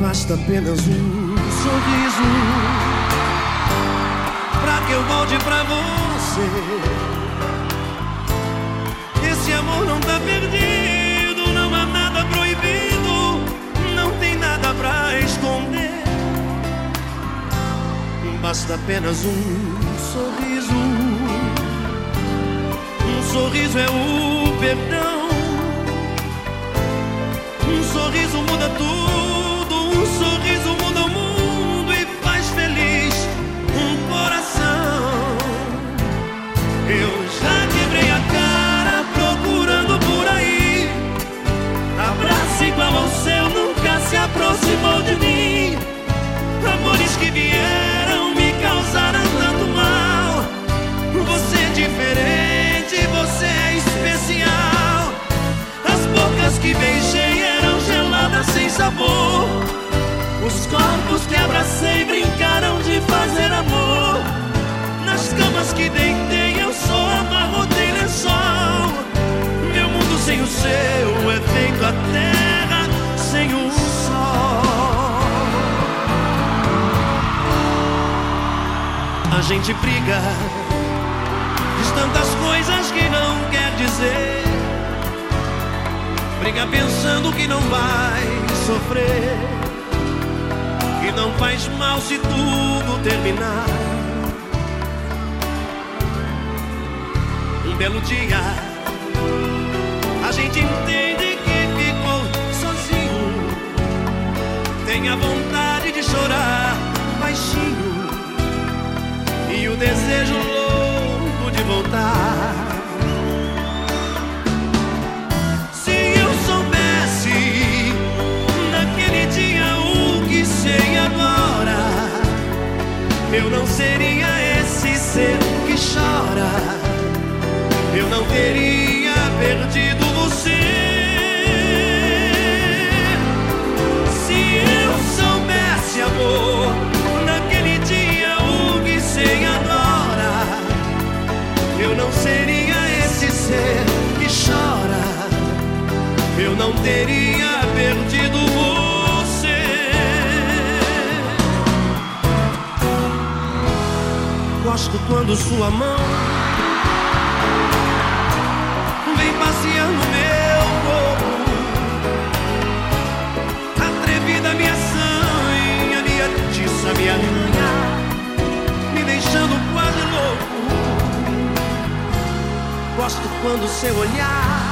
Basta apenas um sorriso Pra que eu volte pra você. Esse amor não tá perdido Basta apenas um sorriso. Um sorriso é o perdão. Um sorriso muda tudo. Aproximou diferente, você é especial. As bocas que beijei eram geladas sem sabor. Os corpos que abracei brincaram de fazer amor. Nas camas que deitei eu só amarrotei lençol. Meu mundo sem o seu é feito a terra sem o A gente briga tantas coisas que não quer dizer. Briga pensando que não vai sofrer Que não faz mal se tudo terminar. Um belo dia A gente entende que ficou sozinho. Tem a vontade de chorar baixinho. E o desejo louco de voltar. Se eu soubesse naquele dia o que sei agora, eu não seria esse ser que chora, eu não teria perdido teria perdido você. Gosto quando sua mão vem passeando meu corpo. Atrevida, minha sanha, minha tiça, minha linha, me deixando quase louco. Gosto quando seu olhar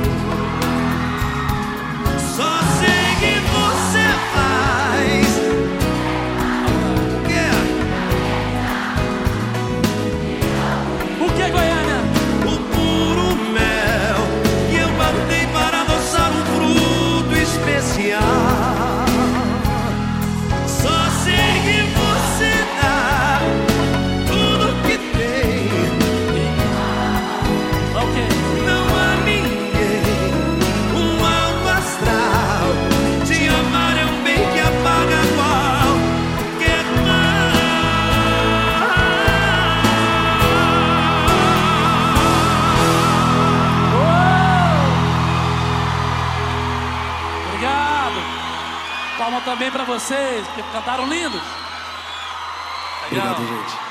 Palma também para vocês, que cantaram lindos. Obrigado, gente.